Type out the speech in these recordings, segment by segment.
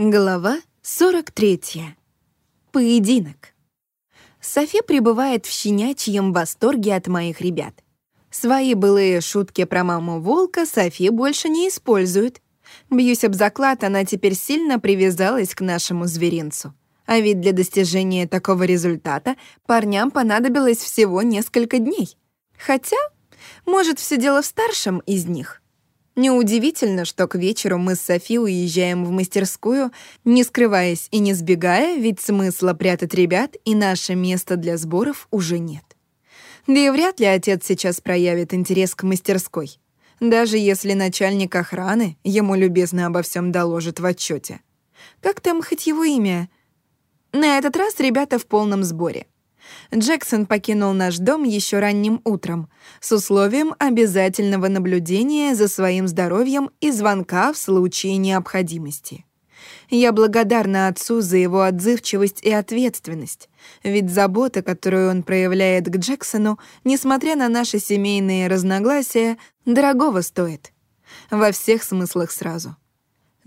Глава 43. Поединок. Софи пребывает в щенячьем восторге от моих ребят. Свои былые шутки про маму волка Софи больше не использует. Бьюсь об заклад, она теперь сильно привязалась к нашему зверинцу. А ведь для достижения такого результата парням понадобилось всего несколько дней. Хотя, может, все дело в старшем из них — Неудивительно, что к вечеру мы с Софи уезжаем в мастерскую, не скрываясь и не сбегая, ведь смысла прятать ребят и наше место для сборов уже нет. Да и вряд ли отец сейчас проявит интерес к мастерской, даже если начальник охраны ему любезно обо всем доложит в отчете. Как там хоть его имя? На этот раз ребята в полном сборе — Джексон покинул наш дом еще ранним утром с условием обязательного наблюдения за своим здоровьем и звонка в случае необходимости. Я благодарна отцу за его отзывчивость и ответственность, ведь забота, которую он проявляет к Джексону, несмотря на наши семейные разногласия, дорогого стоит. Во всех смыслах сразу.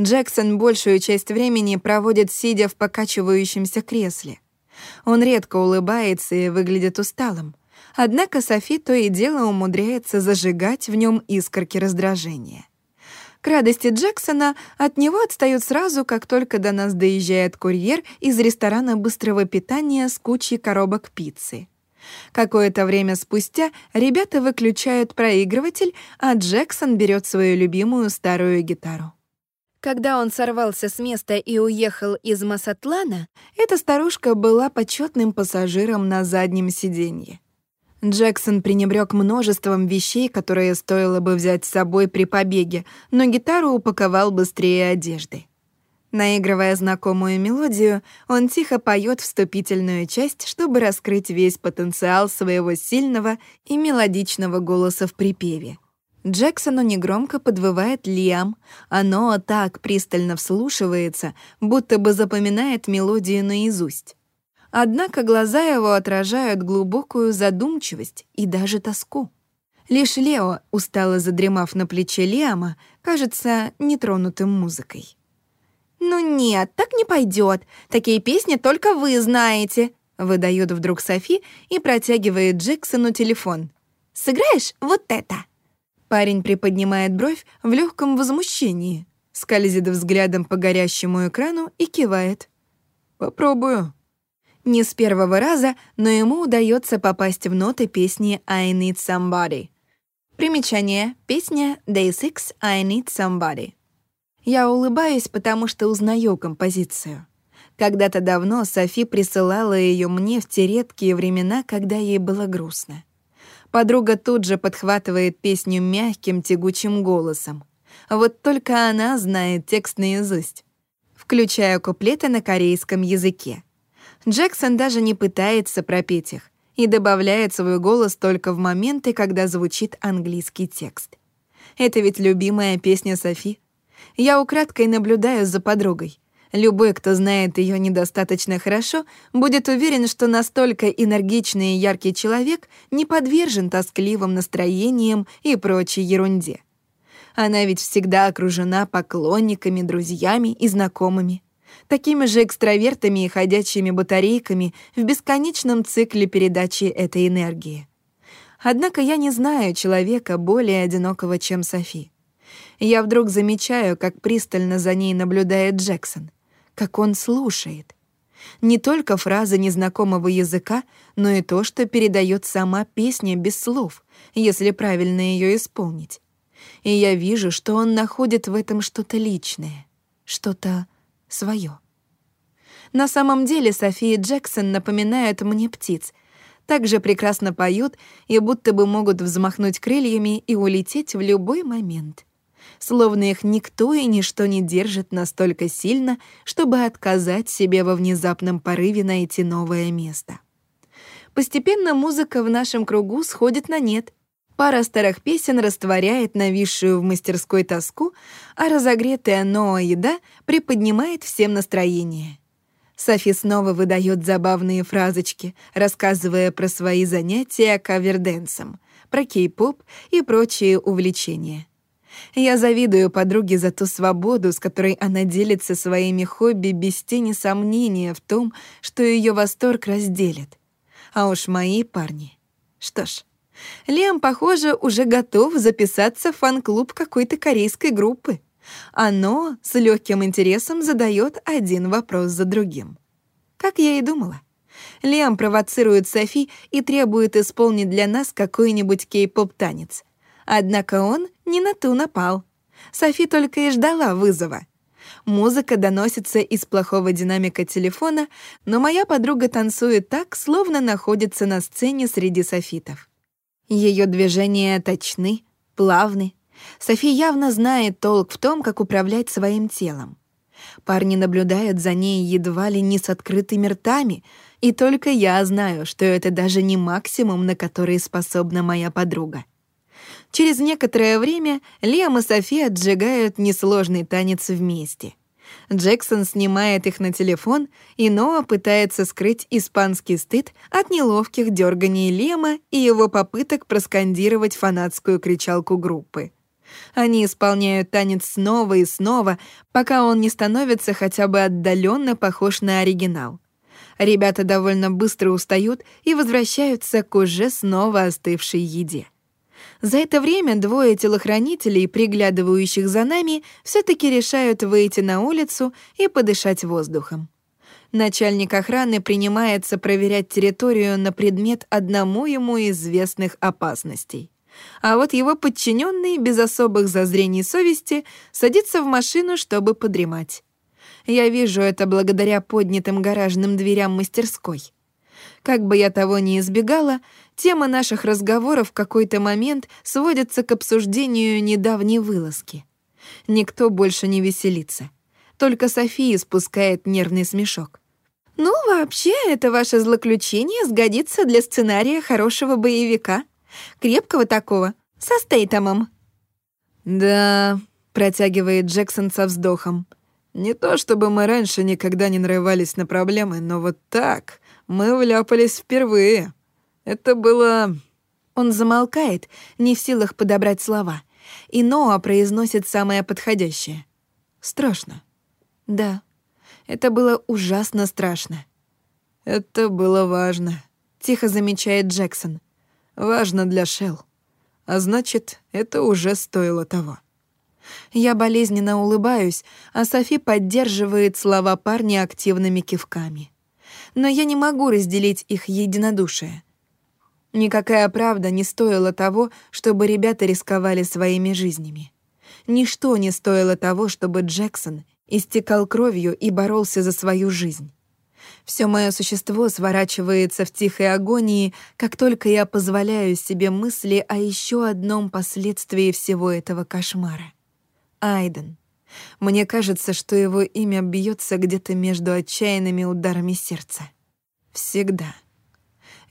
Джексон большую часть времени проводит, сидя в покачивающемся кресле — он редко улыбается и выглядит усталым. Однако Софи то и дело умудряется зажигать в нем искорки раздражения. К радости Джексона от него отстают сразу, как только до нас доезжает курьер из ресторана быстрого питания с кучей коробок пиццы. Какое-то время спустя ребята выключают проигрыватель, а Джексон берет свою любимую старую гитару. Когда он сорвался с места и уехал из Масатлана, эта старушка была почетным пассажиром на заднем сиденье. Джексон пренебрег множеством вещей, которые стоило бы взять с собой при побеге, но гитару упаковал быстрее одежды. Наигрывая знакомую мелодию, он тихо поет вступительную часть, чтобы раскрыть весь потенциал своего сильного и мелодичного голоса в припеве. Джексону негромко подвывает Лиам. Оно так пристально вслушивается, будто бы запоминает мелодию наизусть. Однако глаза его отражают глубокую задумчивость и даже тоску. Лишь Лео, устало задремав на плече Лиама, кажется нетронутым музыкой. «Ну нет, так не пойдет. Такие песни только вы знаете», — выдает вдруг Софи и протягивает Джексону телефон. «Сыграешь вот это?» Парень приподнимает бровь в легком возмущении, скользит взглядом по горящему экрану и кивает. «Попробую». Не с первого раза, но ему удается попасть в ноты песни «I Need Somebody». Примечание. Песня Day Six «I Need Somebody». Я улыбаюсь, потому что узнаю композицию. Когда-то давно Софи присылала ее мне в те редкие времена, когда ей было грустно. Подруга тут же подхватывает песню мягким, тягучим голосом. Вот только она знает текст наизусть, включая куплеты на корейском языке. Джексон даже не пытается пропеть их и добавляет свой голос только в моменты, когда звучит английский текст. Это ведь любимая песня Софи. Я украдкой наблюдаю за подругой. Любой, кто знает ее недостаточно хорошо, будет уверен, что настолько энергичный и яркий человек не подвержен тоскливым настроениям и прочей ерунде. Она ведь всегда окружена поклонниками, друзьями и знакомыми, такими же экстравертами и ходячими батарейками в бесконечном цикле передачи этой энергии. Однако я не знаю человека более одинокого, чем Софи. Я вдруг замечаю, как пристально за ней наблюдает Джексон — как он слушает. Не только фразы незнакомого языка, но и то, что передает сама песня без слов, если правильно ее исполнить. И я вижу, что он находит в этом что-то личное, что-то свое. На самом деле София Джексон напоминает мне птиц, также прекрасно поют и будто бы могут взмахнуть крыльями и улететь в любой момент словно их никто и ничто не держит настолько сильно, чтобы отказать себе во внезапном порыве найти новое место. Постепенно музыка в нашем кругу сходит на нет. Пара старых песен растворяет нависшую в мастерской тоску, а разогретая Ноа еда приподнимает всем настроение. Софи снова выдает забавные фразочки, рассказывая про свои занятия каверденсом, про кей-поп и прочие увлечения. Я завидую подруге за ту свободу, с которой она делится своими хобби без тени сомнения в том, что ее восторг разделит. А уж мои парни. Что ж, Лем, похоже, уже готов записаться в фан-клуб какой-то корейской группы. Оно с легким интересом задает один вопрос за другим. Как я и думала. Лиам провоцирует Софи и требует исполнить для нас какой-нибудь кей-поп-танец. Однако он не на ту напал. Софи только и ждала вызова. Музыка доносится из плохого динамика телефона, но моя подруга танцует так, словно находится на сцене среди софитов. Ее движения точны, плавны. Софи явно знает толк в том, как управлять своим телом. Парни наблюдают за ней едва ли не с открытыми ртами, и только я знаю, что это даже не максимум, на который способна моя подруга. Через некоторое время Лиам и Софи отжигают несложный танец вместе. Джексон снимает их на телефон, и Ноа пытается скрыть испанский стыд от неловких дерганий Лема и его попыток проскандировать фанатскую кричалку группы. Они исполняют танец снова и снова, пока он не становится хотя бы отдаленно похож на оригинал. Ребята довольно быстро устают и возвращаются к уже снова остывшей еде. За это время двое телохранителей, приглядывающих за нами, все таки решают выйти на улицу и подышать воздухом. Начальник охраны принимается проверять территорию на предмет одному ему известных опасностей. А вот его подчиненный без особых зазрений совести садится в машину, чтобы подремать. Я вижу это благодаря поднятым гаражным дверям мастерской. Как бы я того ни избегала, тема наших разговоров в какой-то момент сводится к обсуждению недавней вылазки. Никто больше не веселится. Только София спускает нервный смешок. «Ну, вообще, это ваше злоключение сгодится для сценария хорошего боевика. Крепкого такого, со Стейтомом». «Да», — протягивает Джексон со вздохом. «Не то чтобы мы раньше никогда не нарывались на проблемы, но вот так мы вляпались впервые. Это было...» Он замолкает, не в силах подобрать слова, и Ноа произносит самое подходящее. «Страшно». «Да, это было ужасно страшно». «Это было важно», — тихо замечает Джексон. «Важно для Шелл. А значит, это уже стоило того». Я болезненно улыбаюсь, а Софи поддерживает слова парня активными кивками. Но я не могу разделить их единодушие. Никакая правда не стоила того, чтобы ребята рисковали своими жизнями. Ничто не стоило того, чтобы Джексон истекал кровью и боролся за свою жизнь. Все мое существо сворачивается в тихой агонии, как только я позволяю себе мысли о еще одном последствии всего этого кошмара. Айден. Мне кажется, что его имя бьется где-то между отчаянными ударами сердца. Всегда.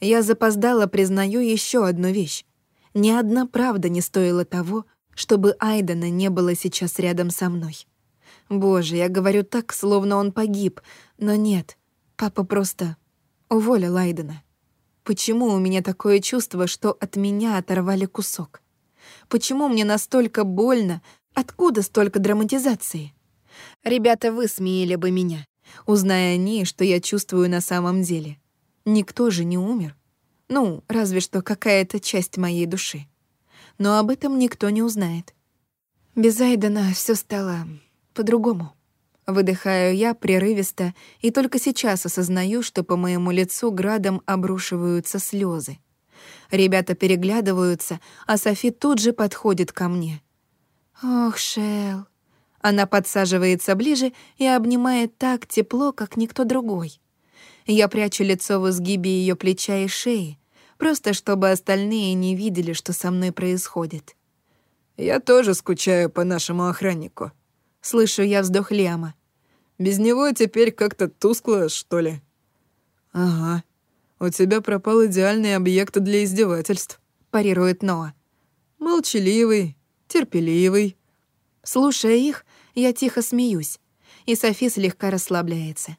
Я запоздала признаю еще одну вещь. Ни одна правда не стоила того, чтобы Айдена не было сейчас рядом со мной. Боже, я говорю так, словно он погиб, но нет, папа просто уволил Айдена. Почему у меня такое чувство, что от меня оторвали кусок? Почему мне настолько больно, Откуда столько драматизации? Ребята высмеяли бы меня, узная они, что я чувствую на самом деле. Никто же не умер. Ну, разве что какая-то часть моей души. Но об этом никто не узнает. Без Айдена все стало по-другому. Выдыхаю я прерывисто и только сейчас осознаю, что по моему лицу градом обрушиваются слезы. Ребята переглядываются, а Софи тут же подходит ко мне — «Ох, Шел. Она подсаживается ближе и обнимает так тепло, как никто другой. Я прячу лицо в изгибе ее плеча и шеи, просто чтобы остальные не видели, что со мной происходит. «Я тоже скучаю по нашему охраннику», — слышу я вздох Лиама. «Без него теперь как-то тускло, что ли?» «Ага. У тебя пропал идеальный объект для издевательств», — парирует Ноа. «Молчаливый, терпеливый». Слушая их, я тихо смеюсь, и Софи слегка расслабляется.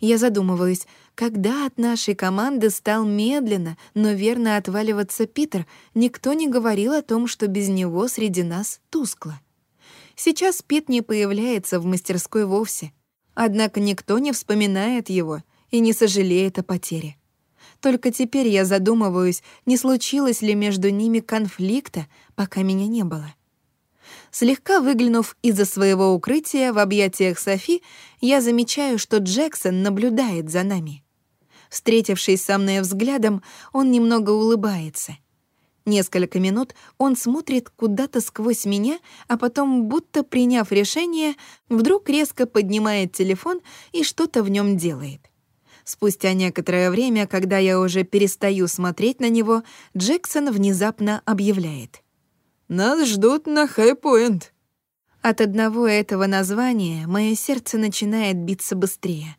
Я задумываюсь, когда от нашей команды стал медленно, но верно отваливаться Питер, никто не говорил о том, что без него среди нас тускло. Сейчас Пит не появляется в мастерской вовсе. Однако никто не вспоминает его и не сожалеет о потере. Только теперь я задумываюсь, не случилось ли между ними конфликта, пока меня не было. Слегка выглянув из-за своего укрытия в объятиях Софи, я замечаю, что Джексон наблюдает за нами. Встретившись со мной взглядом, он немного улыбается. Несколько минут он смотрит куда-то сквозь меня, а потом, будто приняв решение, вдруг резко поднимает телефон и что-то в нем делает. Спустя некоторое время, когда я уже перестаю смотреть на него, Джексон внезапно объявляет. «Нас ждут на Хай-Пойнт». От одного этого названия мое сердце начинает биться быстрее.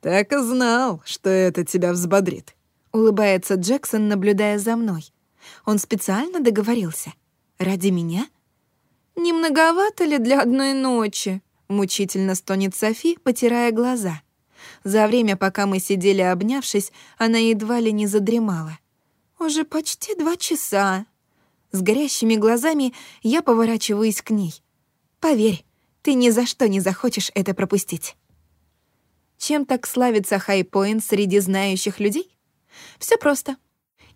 «Так и знал, что это тебя взбодрит», — улыбается Джексон, наблюдая за мной. Он специально договорился? Ради меня? «Не многовато ли для одной ночи?» — мучительно стонет Софи, потирая глаза. За время, пока мы сидели обнявшись, она едва ли не задремала. «Уже почти два часа». С горящими глазами я поворачиваюсь к ней. «Поверь, ты ни за что не захочешь это пропустить». Чем так славится Хайпоинт среди знающих людей? Все просто.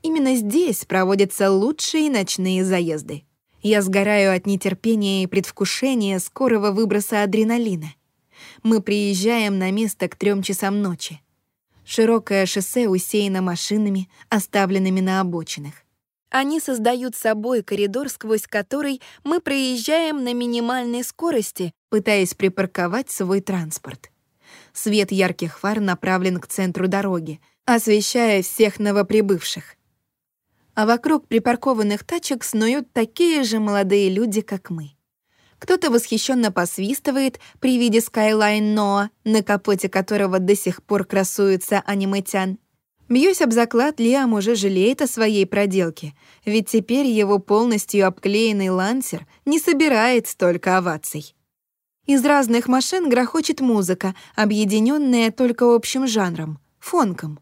Именно здесь проводятся лучшие ночные заезды. Я сгораю от нетерпения и предвкушения скорого выброса адреналина. Мы приезжаем на место к трем часам ночи. Широкое шоссе усеяно машинами, оставленными на обочинах. Они создают собой коридор, сквозь который мы проезжаем на минимальной скорости, пытаясь припарковать свой транспорт. Свет ярких фар направлен к центру дороги, освещая всех новоприбывших. А вокруг припаркованных тачек снуют такие же молодые люди, как мы. Кто-то восхищенно посвистывает при виде Skyline Ноа, на капоте которого до сих пор красуется анимэтян. Бьюсь об заклад, Лиам уже жалеет о своей проделке, ведь теперь его полностью обклеенный лансер не собирает столько оваций. Из разных машин грохочет музыка, объединенная только общим жанром — фонком.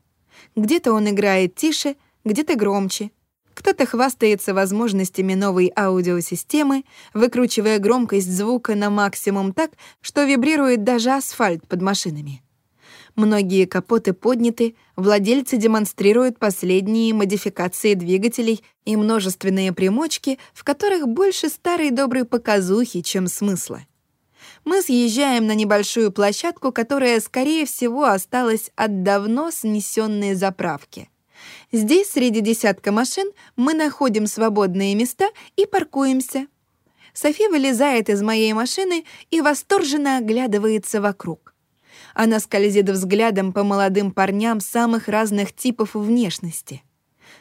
Где-то он играет тише, где-то громче, кто-то хвастается возможностями новой аудиосистемы, выкручивая громкость звука на максимум так, что вибрирует даже асфальт под машинами. Многие капоты подняты, владельцы демонстрируют последние модификации двигателей и множественные примочки, в которых больше старой доброй показухи, чем смысла. Мы съезжаем на небольшую площадку, которая, скорее всего, осталась от давно снесенной заправки — Здесь, среди десятка машин, мы находим свободные места и паркуемся. Софи вылезает из моей машины и восторженно оглядывается вокруг. Она скользит взглядом по молодым парням самых разных типов внешности.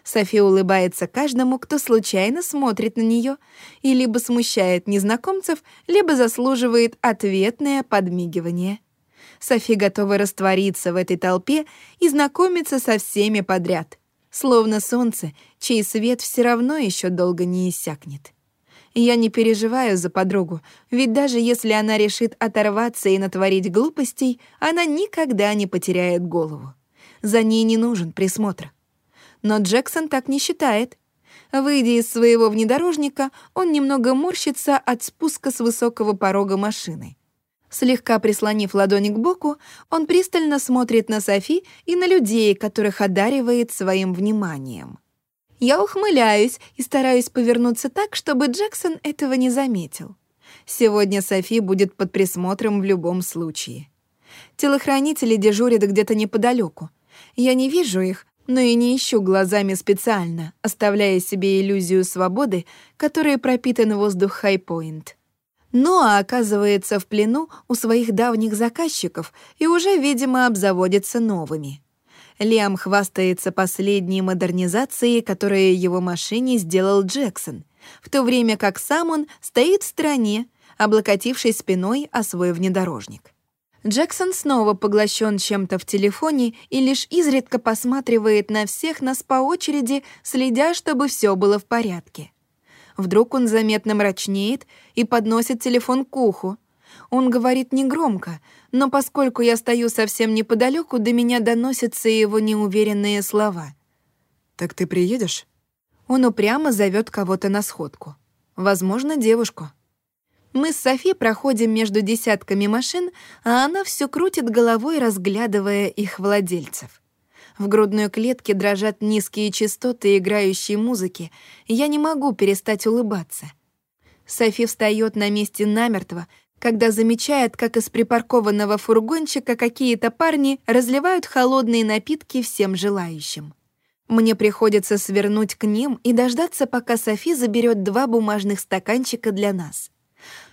Софи улыбается каждому, кто случайно смотрит на нее и либо смущает незнакомцев, либо заслуживает ответное подмигивание. Софи готова раствориться в этой толпе и знакомиться со всеми подряд — словно солнце, чей свет все равно еще долго не иссякнет. Я не переживаю за подругу, ведь даже если она решит оторваться и натворить глупостей, она никогда не потеряет голову. За ней не нужен присмотр. Но Джексон так не считает. Выйдя из своего внедорожника, он немного морщится от спуска с высокого порога машины. Слегка прислонив ладони к боку, он пристально смотрит на Софи и на людей, которых одаривает своим вниманием. Я ухмыляюсь и стараюсь повернуться так, чтобы Джексон этого не заметил. Сегодня Софи будет под присмотром в любом случае. Телохранители дежурят где-то неподалеку. Я не вижу их, но и не ищу глазами специально, оставляя себе иллюзию свободы, которой пропитан воздух Хайпоинт. Ноа оказывается в плену у своих давних заказчиков и уже, видимо, обзаводится новыми. Лиам хвастается последней модернизацией, которую его машине сделал Джексон, в то время как сам он стоит в стороне, облокотившись спиной о свой внедорожник. Джексон снова поглощен чем-то в телефоне и лишь изредка посматривает на всех нас по очереди, следя, чтобы все было в порядке. Вдруг он заметно мрачнеет и подносит телефон к уху. Он говорит негромко, но поскольку я стою совсем неподалеку, до меня доносятся его неуверенные слова. «Так ты приедешь?» Он упрямо зовет кого-то на сходку. Возможно, девушку. Мы с Софи проходим между десятками машин, а она все крутит головой, разглядывая их владельцев. В грудной клетке дрожат низкие частоты играющей музыки, я не могу перестать улыбаться. Софи встает на месте намертво, когда замечает, как из припаркованного фургончика какие-то парни разливают холодные напитки всем желающим. Мне приходится свернуть к ним и дождаться, пока Софи заберет два бумажных стаканчика для нас.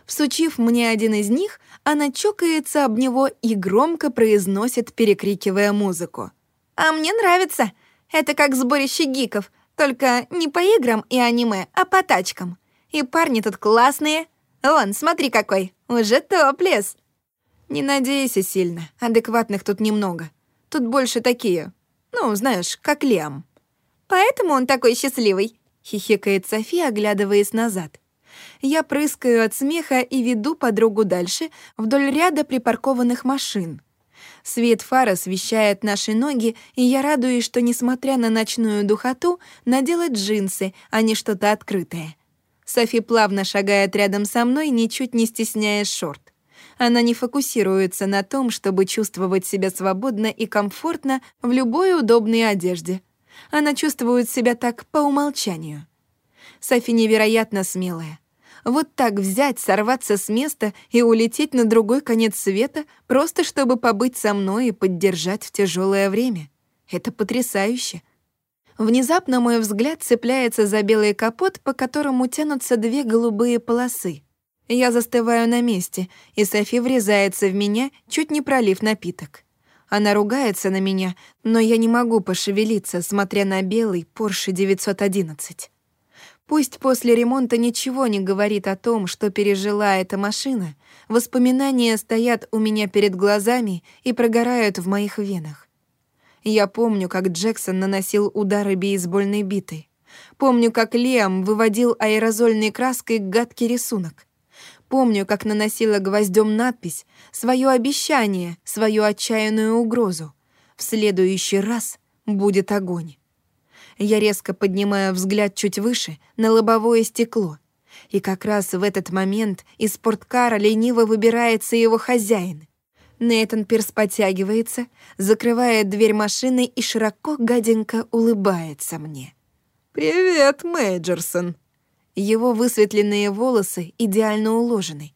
Всучив мне один из них, она чокается об него и громко произносит, перекрикивая музыку. «А мне нравится. Это как сборище гиков, только не по играм и аниме, а по тачкам. И парни тут классные. Вон, смотри какой, уже топлес». «Не надейся сильно, адекватных тут немного. Тут больше такие, ну, знаешь, как Лиам». «Поэтому он такой счастливый», — хихикает София, оглядываясь назад. Я прыскаю от смеха и веду подругу дальше вдоль ряда припаркованных машин. Свет фар освещает наши ноги, и я радуюсь, что, несмотря на ночную духоту, надела джинсы, а не что-то открытое. Софи плавно шагает рядом со мной, ничуть не стесняя шорт. Она не фокусируется на том, чтобы чувствовать себя свободно и комфортно в любой удобной одежде. Она чувствует себя так по умолчанию. Софи невероятно смелая. Вот так взять, сорваться с места и улететь на другой конец света, просто чтобы побыть со мной и поддержать в тяжелое время. Это потрясающе. Внезапно мой взгляд цепляется за белый капот, по которому тянутся две голубые полосы. Я застываю на месте, и Софи врезается в меня, чуть не пролив напиток. Она ругается на меня, но я не могу пошевелиться, смотря на белый Porsche 911. Пусть после ремонта ничего не говорит о том, что пережила эта машина, воспоминания стоят у меня перед глазами и прогорают в моих венах. Я помню, как Джексон наносил удары бейсбольной битой. Помню, как Лиам выводил аэрозольной краской гадкий рисунок. Помню, как наносила гвоздем надпись, свое обещание, свою отчаянную угрозу. В следующий раз будет огонь. Я резко поднимаю взгляд чуть выше, на лобовое стекло. И как раз в этот момент из спорткара лениво выбирается его хозяин. Нейтан Пирс подтягивается, закрывает дверь машины и широко гаденько улыбается мне. «Привет, Мейджерсон!» Его высветленные волосы идеально уложены.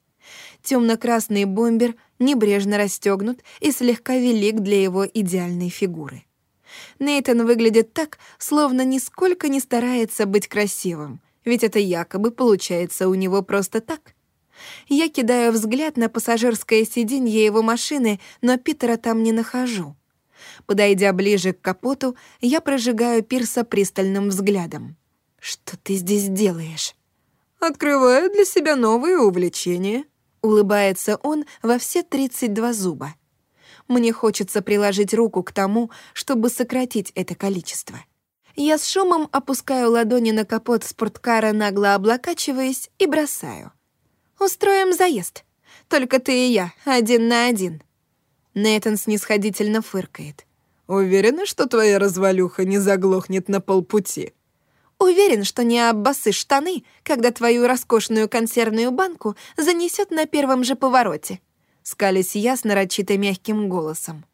Темно-красный бомбер небрежно расстегнут и слегка велик для его идеальной фигуры. Нейтан выглядит так, словно нисколько не старается быть красивым, ведь это якобы получается у него просто так. Я кидаю взгляд на пассажирское сиденье его машины, но Питера там не нахожу. Подойдя ближе к капоту, я прожигаю Пирса пристальным взглядом. «Что ты здесь делаешь?» «Открываю для себя новые увлечения», — улыбается он во все 32 зуба. Мне хочется приложить руку к тому, чтобы сократить это количество. Я с шумом опускаю ладони на капот спорткара, нагло облокачиваясь, и бросаю. «Устроим заезд. Только ты и я, один на один». Нейтан снисходительно фыркает. «Уверена, что твоя развалюха не заглохнет на полпути?» «Уверен, что не обоссышь штаны, когда твою роскошную консервную банку занесет на первом же повороте», скались я с нарочито мягким голосом.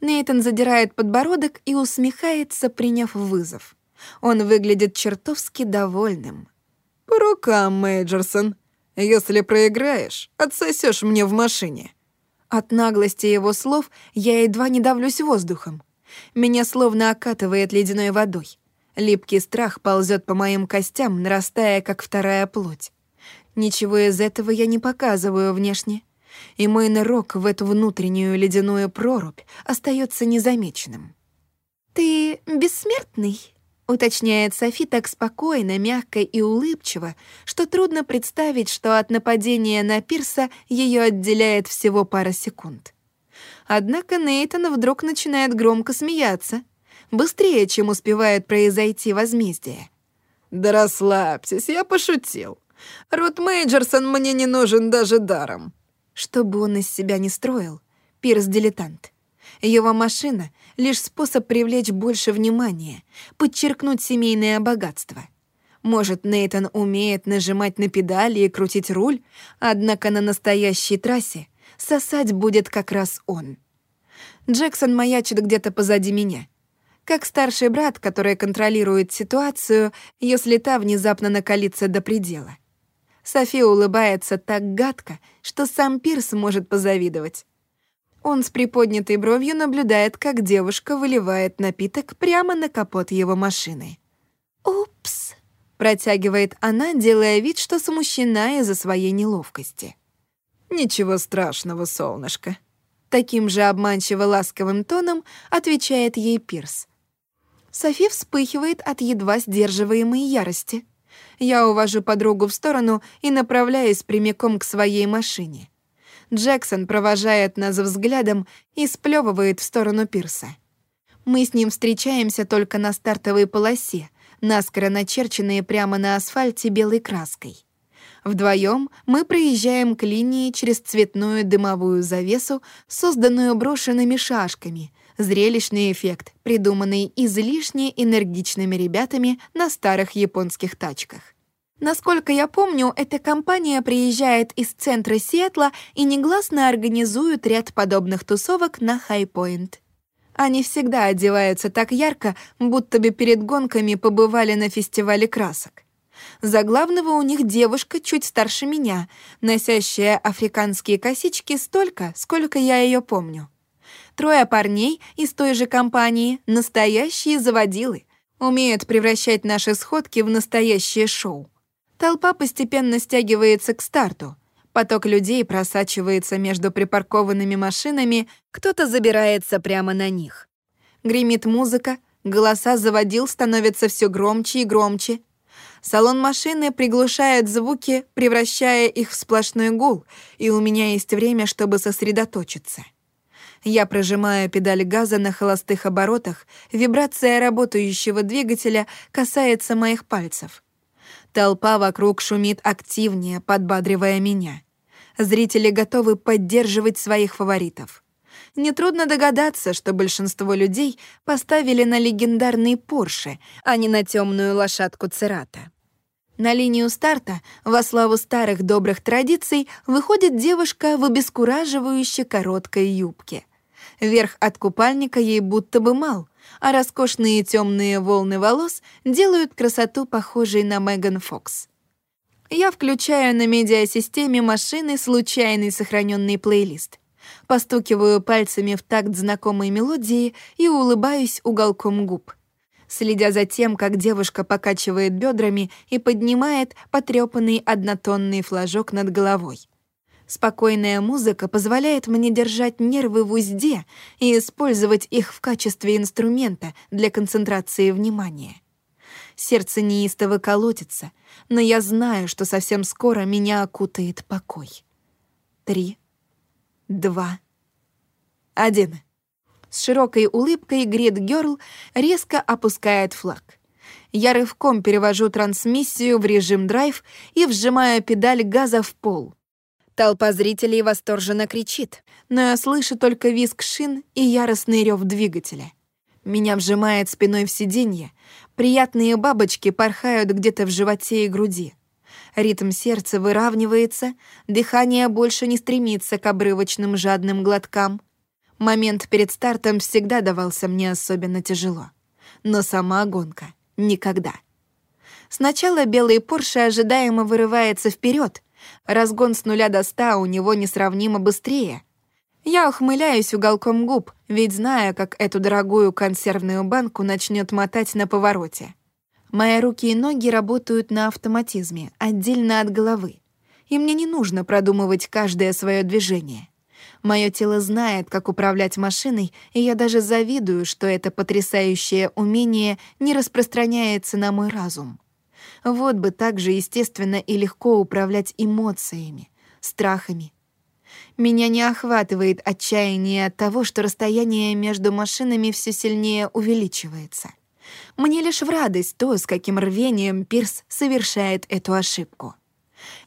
Нейтан задирает подбородок и усмехается, приняв вызов. Он выглядит чертовски довольным. «По рукам, Мейджерсон. Если проиграешь, отсосешь мне в машине». От наглости его слов я едва не давлюсь воздухом. Меня словно окатывает ледяной водой. Липкий страх ползет по моим костям, нарастая, как вторая плоть. Ничего из этого я не показываю внешне и мой нырок в эту внутреннюю ледяную прорубь остается незамеченным. «Ты бессмертный?» — уточняет Софи так спокойно, мягко и улыбчиво, что трудно представить, что от нападения на Пирса ее отделяет всего пара секунд. Однако Нейтан вдруг начинает громко смеяться, быстрее, чем успевает произойти возмездие. «Да расслабьтесь, я пошутил. Рут Мейджерсон мне не нужен даже даром. Что бы он из себя не строил, Пирс — дилетант. Его машина — лишь способ привлечь больше внимания, подчеркнуть семейное богатство. Может, Нейтан умеет нажимать на педали и крутить руль, однако на настоящей трассе сосать будет как раз он. Джексон маячит где-то позади меня. Как старший брат, который контролирует ситуацию, если та внезапно накалится до предела. София улыбается так гадко, что сам Пирс может позавидовать. Он с приподнятой бровью наблюдает, как девушка выливает напиток прямо на капот его машины. «Упс», — протягивает она, делая вид, что смущена из-за своей неловкости. «Ничего страшного, солнышко», Таким же обманчиво ласковым тоном отвечает ей Пирс. Софи вспыхивает от едва сдерживаемой ярости. Я увожу подругу в сторону и направляюсь прямиком к своей машине. Джексон провожает нас взглядом и сплевывает в сторону Пирса. Мы с ним встречаемся только на стартовой полосе, наскоро начерченные прямо на асфальте белой краской. Вдвоем мы проезжаем к линии через цветную дымовую завесу, созданную брошенными шашками. Зрелищный эффект, придуманный излишне энергичными ребятами на старых японских тачках. Насколько я помню, эта компания приезжает из центра Сиэтла и негласно организует ряд подобных тусовок на Хайпоинт. Они всегда одеваются так ярко, будто бы перед гонками побывали на фестивале красок. За главного у них девушка чуть старше меня, носящая африканские косички столько, сколько я ее помню. Трое парней из той же компании — настоящие заводилы, умеют превращать наши сходки в настоящее шоу. Толпа постепенно стягивается к старту. Поток людей просачивается между припаркованными машинами, кто-то забирается прямо на них. Гремит музыка, голоса заводил становятся все громче и громче, Салон машины приглушает звуки, превращая их в сплошной гул, и у меня есть время, чтобы сосредоточиться. Я прожимаю педаль газа на холостых оборотах, вибрация работающего двигателя касается моих пальцев. Толпа вокруг шумит активнее, подбадривая меня. Зрители готовы поддерживать своих фаворитов. Нетрудно догадаться, что большинство людей поставили на легендарный Порше, а не на темную лошадку Церата. На линию старта, во славу старых добрых традиций, выходит девушка в обескураживающе короткой юбке. Верх от купальника ей будто бы мал, а роскошные темные волны волос делают красоту похожей на Меган Фокс. Я включаю на медиасистеме машины случайный сохраненный плейлист постукиваю пальцами в такт знакомой мелодии и улыбаюсь уголком губ. Следя за тем, как девушка покачивает бедрами и поднимает потрепанный однотонный флажок над головой. Спокойная музыка позволяет мне держать нервы в узде и использовать их в качестве инструмента для концентрации внимания. Сердце неистово колотится, но я знаю, что совсем скоро меня окутает покой. Три, два, один. С широкой улыбкой Грид Герл резко опускает флаг. Я рывком перевожу трансмиссию в режим драйв и вжимаю педаль газа в пол. Толпа зрителей восторженно кричит, но я слышу только визг шин и яростный рев двигателя. Меня вжимает спиной в сиденье, приятные бабочки порхают где-то в животе и груди. Ритм сердца выравнивается, дыхание больше не стремится к обрывочным жадным глоткам. Момент перед стартом всегда давался мне особенно тяжело. Но сама гонка — никогда. Сначала белый Порше ожидаемо вырывается вперед. Разгон с нуля до ста у него несравнимо быстрее. Я ухмыляюсь уголком губ, ведь знаю, как эту дорогую консервную банку начнет мотать на повороте. Мои руки и ноги работают на автоматизме, отдельно от головы. И мне не нужно продумывать каждое свое движение. Мое тело знает, как управлять машиной, и я даже завидую, что это потрясающее умение не распространяется на мой разум. Вот бы так же естественно и легко управлять эмоциями, страхами. Меня не охватывает отчаяние от того, что расстояние между машинами все сильнее увеличивается. Мне лишь в радость то, с каким рвением Пирс совершает эту ошибку.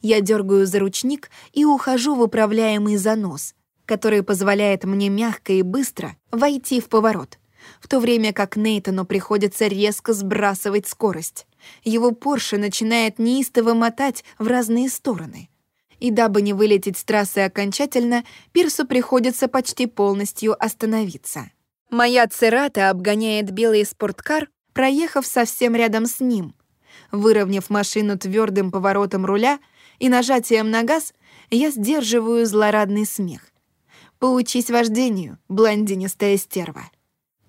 Я дергаю за ручник и ухожу в управляемый занос, который позволяет мне мягко и быстро войти в поворот, в то время как Нейтану приходится резко сбрасывать скорость. Его Порше начинает неистово мотать в разные стороны. И дабы не вылететь с трассы окончательно, Пирсу приходится почти полностью остановиться. Моя Церата обгоняет белый спорткар, проехав совсем рядом с ним. Выровняв машину твердым поворотом руля и нажатием на газ, я сдерживаю злорадный смех. Поучись вождению, блондинистая стерва.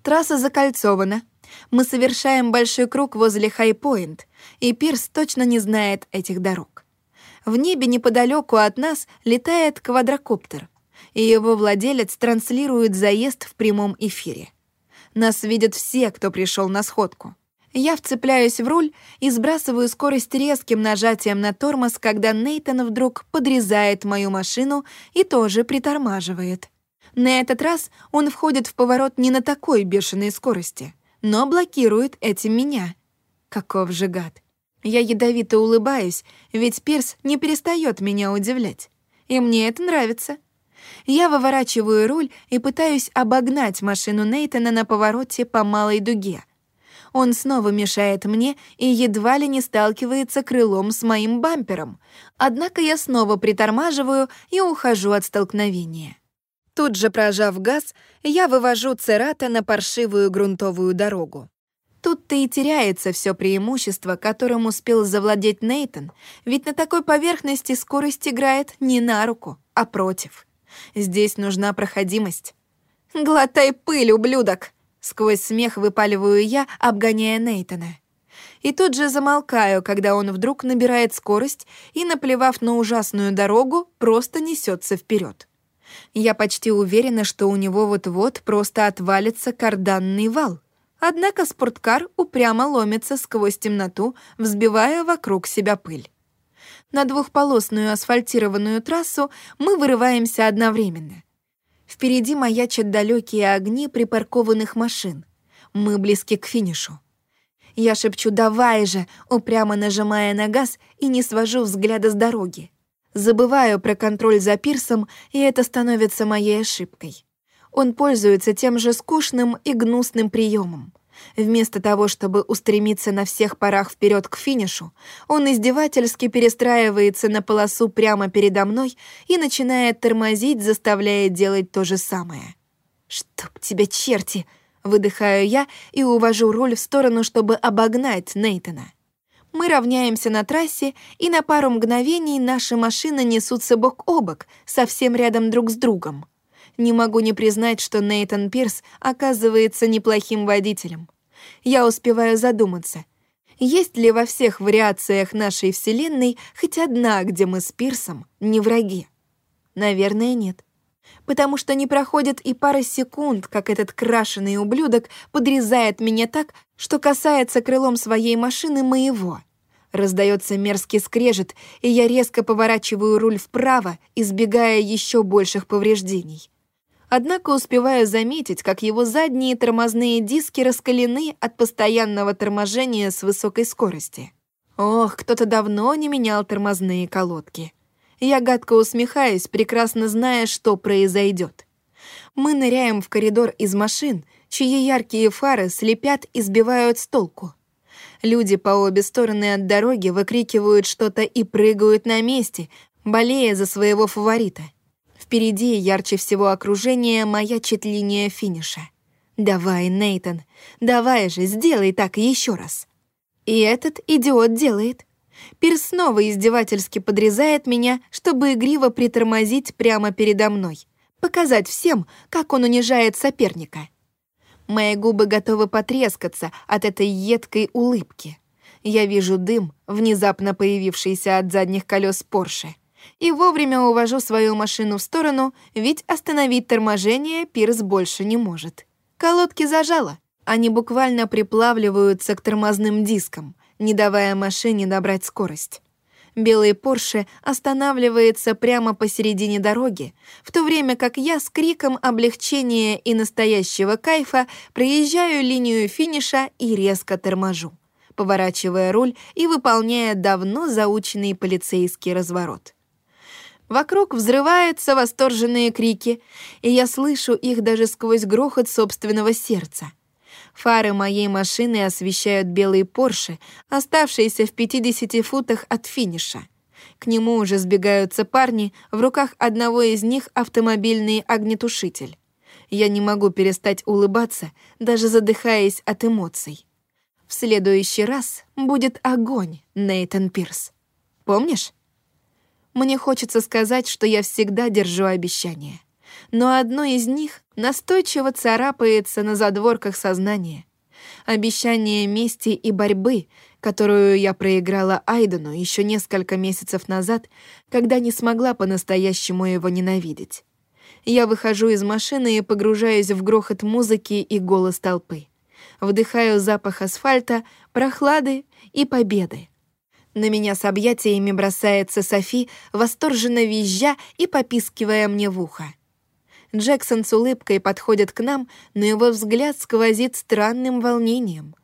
Трасса закольцована. Мы совершаем большой круг возле Хайпоинт, и Пирс точно не знает этих дорог. В небе неподалеку от нас летает квадрокоптер, и его владелец транслирует заезд в прямом эфире. Нас видят все, кто пришел на сходку. Я вцепляюсь в руль и сбрасываю скорость резким нажатием на тормоз, когда Нейтан вдруг подрезает мою машину и тоже притормаживает. На этот раз он входит в поворот не на такой бешеной скорости, но блокирует этим меня. Каков же гад. Я ядовито улыбаюсь, ведь Пирс не перестает меня удивлять. И мне это нравится. Я выворачиваю руль и пытаюсь обогнать машину Нейтана на повороте по малой дуге. Он снова мешает мне и едва ли не сталкивается крылом с моим бампером. Однако я снова притормаживаю и ухожу от столкновения. Тут же прожав газ, я вывожу Церата на паршивую грунтовую дорогу. Тут-то и теряется все преимущество, которым успел завладеть Нейтон, ведь на такой поверхности скорость играет не на руку, а против. Здесь нужна проходимость. «Глотай пыль, ублюдок!» Сквозь смех выпаливаю я, обгоняя Нейтона. И тут же замолкаю, когда он вдруг набирает скорость и, наплевав на ужасную дорогу, просто несется вперед. Я почти уверена, что у него вот-вот просто отвалится карданный вал. Однако спорткар упрямо ломится сквозь темноту, взбивая вокруг себя пыль. На двухполосную асфальтированную трассу мы вырываемся одновременно. Впереди маячат далекие огни припаркованных машин. Мы близки к финишу. Я шепчу «давай же», упрямо нажимая на газ и не свожу взгляда с дороги. Забываю про контроль за пирсом, и это становится моей ошибкой. Он пользуется тем же скучным и гнусным приемом. Вместо того, чтобы устремиться на всех парах вперед к финишу, он издевательски перестраивается на полосу прямо передо мной и начинает тормозить, заставляя делать то же самое. «Чтоб тебя черти!» — выдыхаю я и увожу руль в сторону, чтобы обогнать Нейтона. Мы равняемся на трассе, и на пару мгновений наши машины несутся бок о бок, совсем рядом друг с другом. Не могу не признать, что Нейтан Пирс оказывается неплохим водителем. Я успеваю задуматься, есть ли во всех вариациях нашей Вселенной хоть одна, где мы с Пирсом не враги? Наверное, нет. Потому что не проходит и пара секунд, как этот крашеный ублюдок подрезает меня так, что касается крылом своей машины моего. Раздается мерзкий скрежет, и я резко поворачиваю руль вправо, избегая еще больших повреждений. Однако успеваю заметить, как его задние тормозные диски раскалены от постоянного торможения с высокой скорости. Ох, кто-то давно не менял тормозные колодки. Я гадко усмехаюсь, прекрасно зная, что произойдет. Мы ныряем в коридор из машин, чьи яркие фары слепят и сбивают с толку. Люди по обе стороны от дороги выкрикивают что-то и прыгают на месте, болея за своего фаворита. Впереди, ярче всего окружения, маячит линия финиша. «Давай, Нейтон, давай же, сделай так еще раз». И этот идиот делает. Пирс снова издевательски подрезает меня, чтобы игриво притормозить прямо передо мной, показать всем, как он унижает соперника. Мои губы готовы потрескаться от этой едкой улыбки. Я вижу дым, внезапно появившийся от задних колес Порше и вовремя увожу свою машину в сторону, ведь остановить торможение Пирс больше не может. Колодки зажало. Они буквально приплавливаются к тормозным дискам, не давая машине набрать скорость. Белый Порше останавливается прямо посередине дороги, в то время как я с криком облегчения и настоящего кайфа проезжаю линию финиша и резко торможу. поворачивая руль и выполняя давно заученный полицейский разворот. Вокруг взрываются восторженные крики, и я слышу их даже сквозь грохот собственного сердца. Фары моей машины освещают белые Порше, оставшиеся в 50 футах от финиша. К нему уже сбегаются парни, в руках одного из них автомобильный огнетушитель. Я не могу перестать улыбаться, даже задыхаясь от эмоций. В следующий раз будет огонь, Нейтан Пирс. Помнишь? Мне хочется сказать, что я всегда держу обещания. Но одно из них настойчиво царапается на задворках сознания. Обещание мести и борьбы, которую я проиграла Айдену еще несколько месяцев назад, когда не смогла по-настоящему его ненавидеть. Я выхожу из машины и погружаюсь в грохот музыки и голос толпы. Вдыхаю запах асфальта, прохлады и победы. На меня с объятиями бросается Софи, восторженно визжа и попискивая мне в ухо. Джексон с улыбкой подходит к нам, но его взгляд сквозит странным волнением.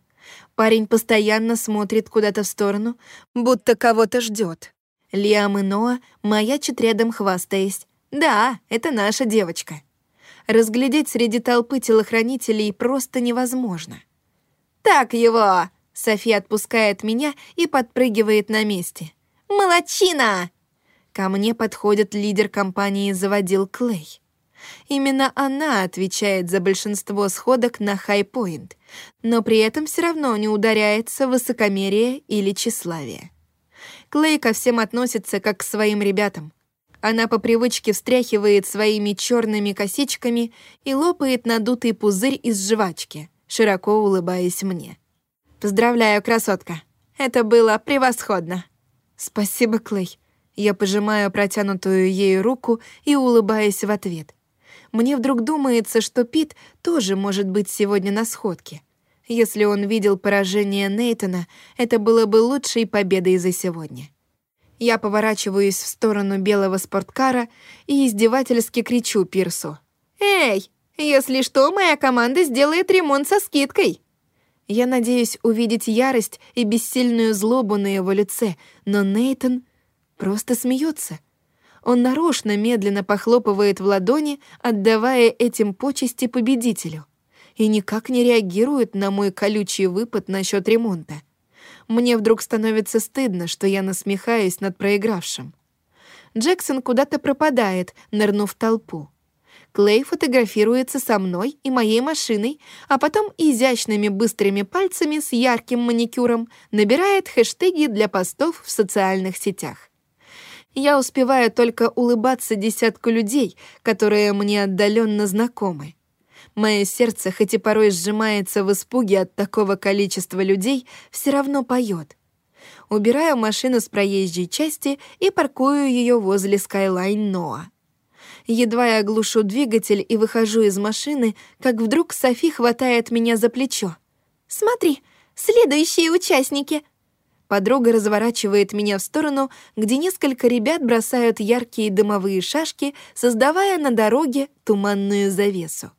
Парень постоянно смотрит куда-то в сторону, будто кого-то ждет. Лиам и Ноа маячат рядом, хвастаясь. «Да, это наша девочка». Разглядеть среди толпы телохранителей просто невозможно. «Так его!» София отпускает меня и подпрыгивает на месте. «Молодчина!» Ко мне подходит лидер компании «Заводил Клей». Именно она отвечает за большинство сходок на хайпоинт, но при этом все равно не ударяется высокомерие или тщеславие. Клей ко всем относится как к своим ребятам. Она по привычке встряхивает своими черными косичками и лопает надутый пузырь из жвачки, широко улыбаясь мне. «Поздравляю, красотка. Это было превосходно». «Спасибо, Клей». Я пожимаю протянутую ею руку и улыбаюсь в ответ. Мне вдруг думается, что Пит тоже может быть сегодня на сходке. Если он видел поражение Нейтона, это было бы лучшей победой за сегодня. Я поворачиваюсь в сторону белого спорткара и издевательски кричу Пирсу. «Эй, если что, моя команда сделает ремонт со скидкой!» Я надеюсь увидеть ярость и бессильную злобу на его лице, но Нейтон просто смеется. Он нарочно медленно похлопывает в ладони, отдавая этим почести победителю, и никак не реагирует на мой колючий выпад насчет ремонта. Мне вдруг становится стыдно, что я насмехаюсь над проигравшим. Джексон куда-то пропадает, нырнув в толпу. Клей фотографируется со мной и моей машиной, а потом изящными быстрыми пальцами с ярким маникюром набирает хэштеги для постов в социальных сетях. Я успеваю только улыбаться десятку людей, которые мне отдаленно знакомы. Мое сердце, хоть и порой сжимается в испуге от такого количества людей, все равно поет. Убираю машину с проезжей части и паркую ее возле Skyline Noah. Едва я глушу двигатель и выхожу из машины, как вдруг Софи хватает меня за плечо. «Смотри, следующие участники!» Подруга разворачивает меня в сторону, где несколько ребят бросают яркие дымовые шашки, создавая на дороге туманную завесу.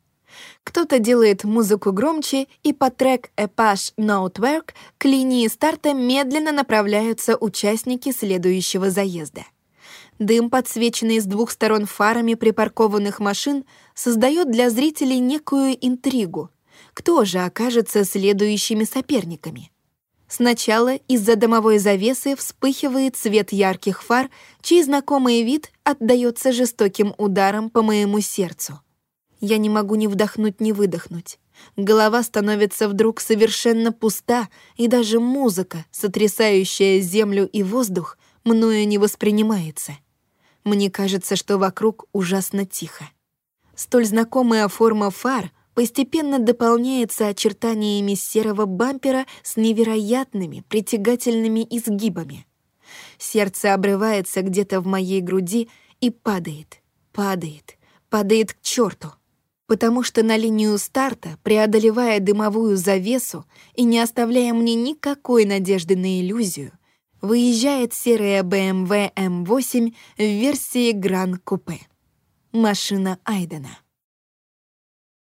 Кто-то делает музыку громче, и по трек «Epash Notework» к линии старта медленно направляются участники следующего заезда. Дым, подсвеченный с двух сторон фарами припаркованных машин, создает для зрителей некую интригу. Кто же окажется следующими соперниками? Сначала из-за домовой завесы вспыхивает свет ярких фар, чей знакомый вид отдается жестоким ударом по моему сердцу. Я не могу ни вдохнуть, ни выдохнуть. Голова становится вдруг совершенно пуста, и даже музыка, сотрясающая землю и воздух, мною не воспринимается. Мне кажется, что вокруг ужасно тихо. Столь знакомая форма фар постепенно дополняется очертаниями серого бампера с невероятными притягательными изгибами. Сердце обрывается где-то в моей груди и падает, падает, падает к черту. Потому что на линию старта, преодолевая дымовую завесу и не оставляя мне никакой надежды на иллюзию, выезжает серая BMW M8 в версии Гран Купе. Машина Айдена.